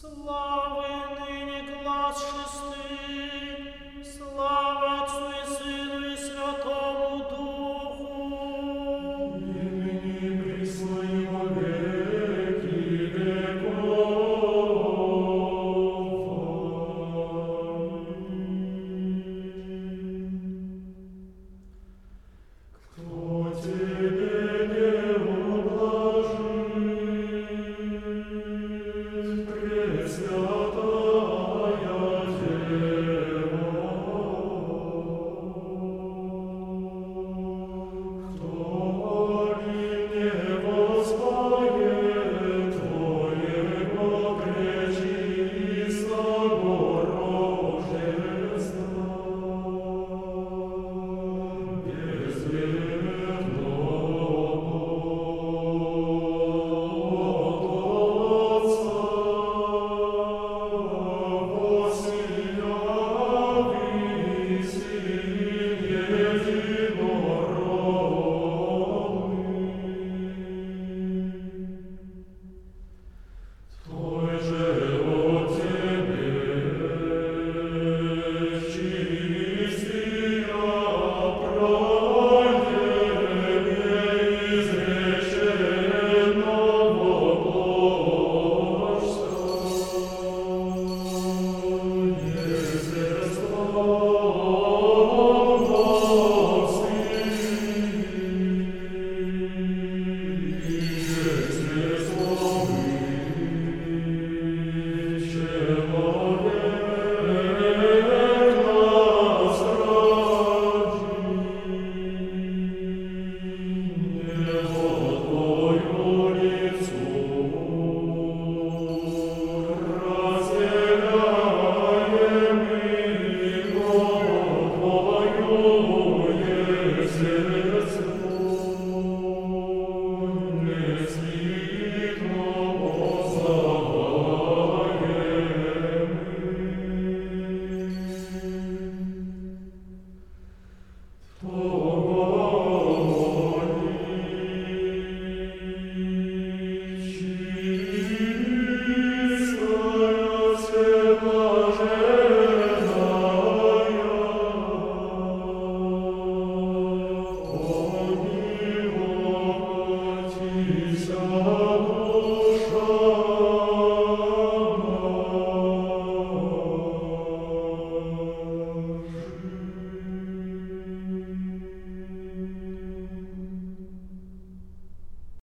Slide. Yeah.